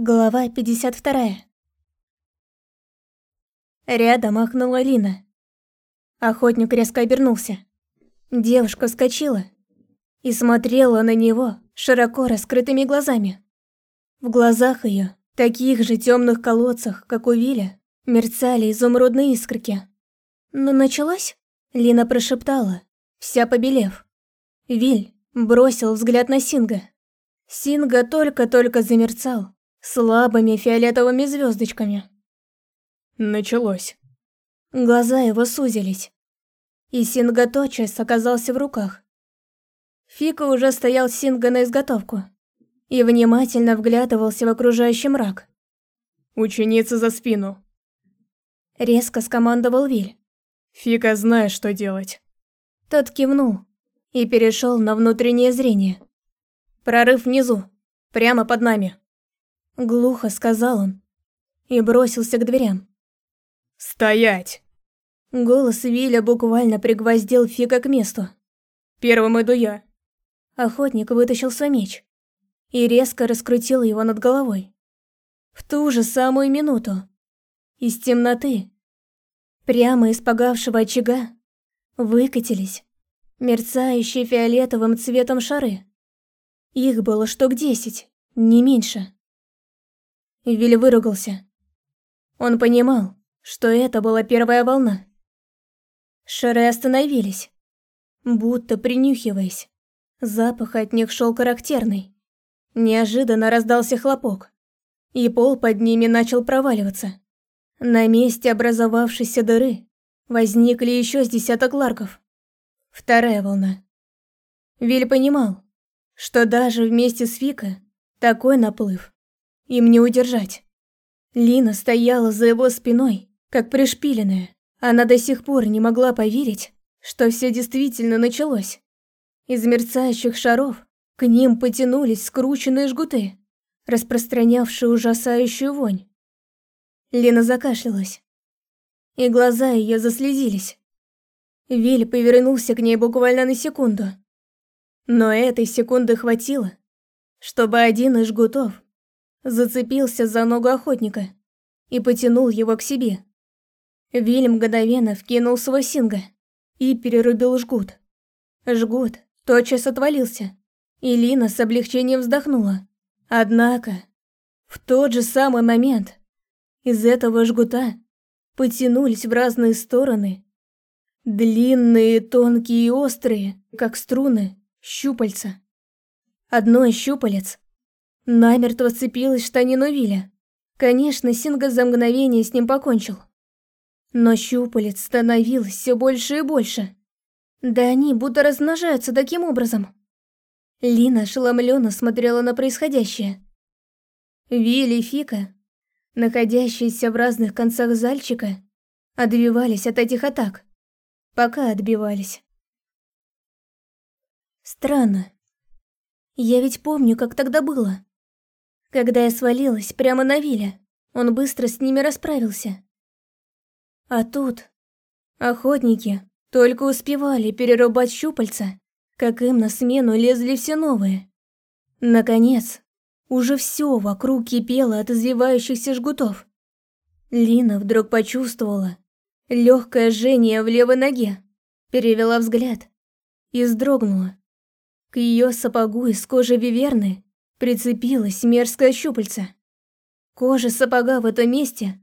Глава 52. Рядом махнула Лина. Охотник резко обернулся. Девушка вскочила и смотрела на него широко раскрытыми глазами. В глазах ее, таких же темных колодцах, как у Виля, мерцали изумрудные искорки. «Ну, началось?» Лина прошептала, вся побелев. Виль бросил взгляд на Синга. Синга только-только замерцал, слабыми фиолетовыми звездочками. Началось. Глаза его сузились, и Синга тотчас оказался в руках. Фика уже стоял Синга на изготовку и внимательно вглядывался в окружающий мрак. «Ученица за спину!» Резко скомандовал Виль. «Фика знает, что делать». Тот кивнул и перешел на внутреннее зрение. «Прорыв внизу, прямо под нами». Глухо сказал он и бросился к дверям. «Стоять!» Голос Виля буквально пригвоздил Фига к месту. «Первым иду я». Охотник вытащил свой меч и резко раскрутил его над головой. В ту же самую минуту из темноты, прямо из погавшего очага, выкатились мерцающие фиолетовым цветом шары. Их было штук десять, не меньше. Вилли выругался. Он понимал, что это была первая волна. Шары остановились, будто принюхиваясь. Запах от них шел характерный. Неожиданно раздался хлопок, и пол под ними начал проваливаться. На месте образовавшейся дыры возникли еще с десяток ларков. Вторая волна. Виль понимал, что даже вместе с Вика такой наплыв им не удержать. Лина стояла за его спиной, как пришпиленная. Она до сих пор не могла поверить, что все действительно началось. Из мерцающих шаров к ним потянулись скрученные жгуты, распространявшие ужасающую вонь. Лина закашлялась, и глаза ее заслезились. Виль повернулся к ней буквально на секунду. Но этой секунды хватило, чтобы один из жгутов зацепился за ногу охотника и потянул его к себе. Виль мгновенно вкинул свой синга и перерубил жгут. Жгут тотчас отвалился, и Лина с облегчением вздохнула. Однако, в тот же самый момент из этого жгута потянулись в разные стороны длинные, тонкие и острые, как струны, щупальца. Одно из щупалец Намертво сцепилась в штанину Виля. Конечно, Синга за мгновение с ним покончил. Но щупалец становилось все больше и больше. Да они будто размножаются таким образом. Лина ошеломленно смотрела на происходящее. Вилли и Фика, находящиеся в разных концах зальчика, отбивались от этих атак. Пока отбивались. Странно. Я ведь помню, как тогда было. Когда я свалилась прямо на Виля, он быстро с ними расправился. А тут охотники только успевали перерубать щупальца, как им на смену лезли все новые. Наконец, уже все вокруг кипело от извивающихся жгутов. Лина вдруг почувствовала легкое жжение в левой ноге, перевела взгляд и вздрогнула. К ее сапогу из кожи виверны прицепилась мерзкая щупальца. Кожа сапога в этом месте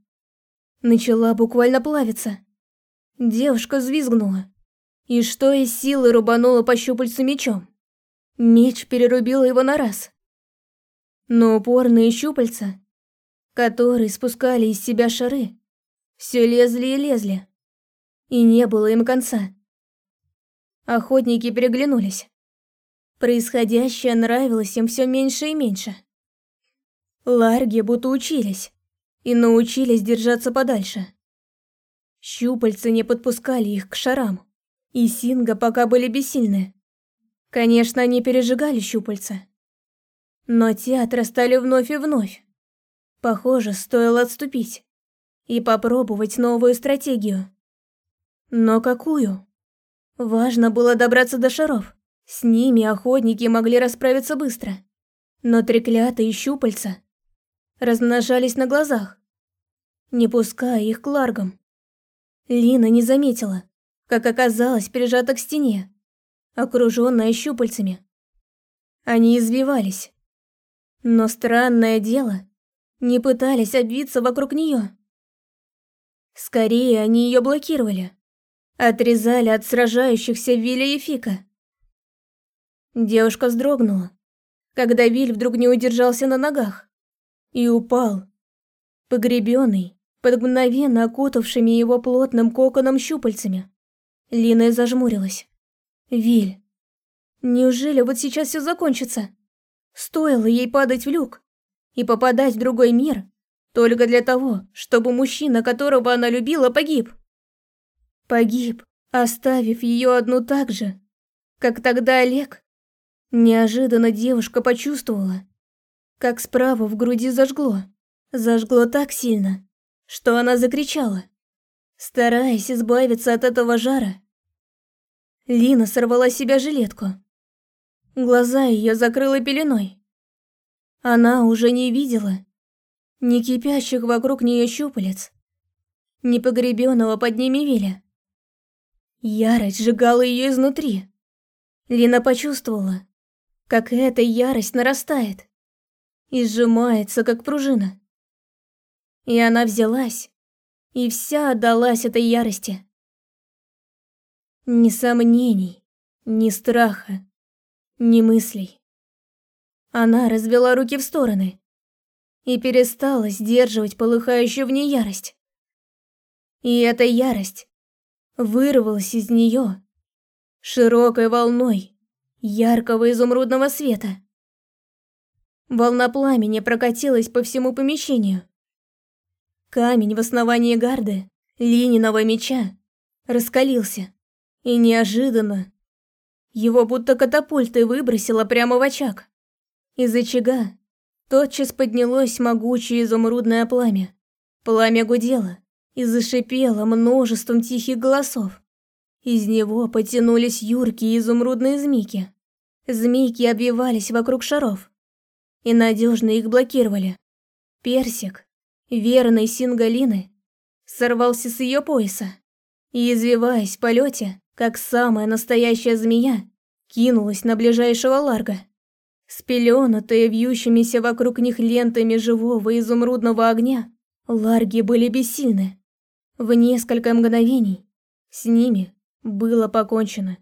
начала буквально плавиться. Девушка взвизгнула и что из силы рубанула по щупальцу мечом. Меч перерубил его на раз. Но упорные щупальца, которые спускали из себя шары, все лезли и лезли, и не было им конца. Охотники переглянулись. Происходящее нравилось им все меньше и меньше. Ларги будто учились и научились держаться подальше. Щупальца не подпускали их к шарам, и Синга пока были бессильны. Конечно, они пережигали щупальца. Но те отрастали вновь и вновь. Похоже, стоило отступить и попробовать новую стратегию. Но какую? Важно было добраться до шаров. С ними охотники могли расправиться быстро. Но треклятые щупальца размножались на глазах, не пуская их к ларгам. Лина не заметила, как оказалась прижата к стене, окружённая щупальцами. Они извивались. Но странное дело, не пытались обвиться вокруг неё. Скорее, они её блокировали, отрезали от сражающихся Виля и Фика. Девушка вздрогнула, когда Виль вдруг не удержался на ногах и упал, погребенный под мгновенно окутавшими его плотным коконом щупальцами. Лина зажмурилась. Виль, неужели вот сейчас все закончится? Стоило ей падать в люк и попадать в другой мир только для того, чтобы мужчина, которого она любила, погиб. Погиб, оставив ее одну так же, как тогда Олег. Неожиданно девушка почувствовала, как справа в груди зажгло. Зажгло так сильно, что она закричала, стараясь избавиться от этого жара. Лина сорвала с себя жилетку. Глаза ее закрыла пеленой. Она уже не видела ни кипящих вокруг нее щупалец, ни погребенного под ними Виля. Ярость сжигала ее изнутри. Лина почувствовала, как эта ярость нарастает и сжимается, как пружина. И она взялась и вся отдалась этой ярости. Ни сомнений, ни страха, ни мыслей. Она развела руки в стороны и перестала сдерживать полыхающую в ней ярость. И эта ярость вырвалась из нее широкой волной яркого изумрудного света. Волна пламени прокатилась по всему помещению. Камень в основании гарды Лининого меча раскалился, и неожиданно его будто катапультой выбросило прямо в очаг. Из очага тотчас поднялось могучее изумрудное пламя. Пламя гудело и зашипело множеством тихих голосов. Из него потянулись юркие изумрудные змейки. Змейки обвивались вокруг шаров и надежно их блокировали. Персик, верный Сингалины, сорвался с ее пояса и, извиваясь в полете, как самая настоящая змея, кинулась на ближайшего ларга. Спеленутые вьющимися вокруг них лентами живого изумрудного огня, ларги были бессильны. В несколько мгновений с ними было покончено.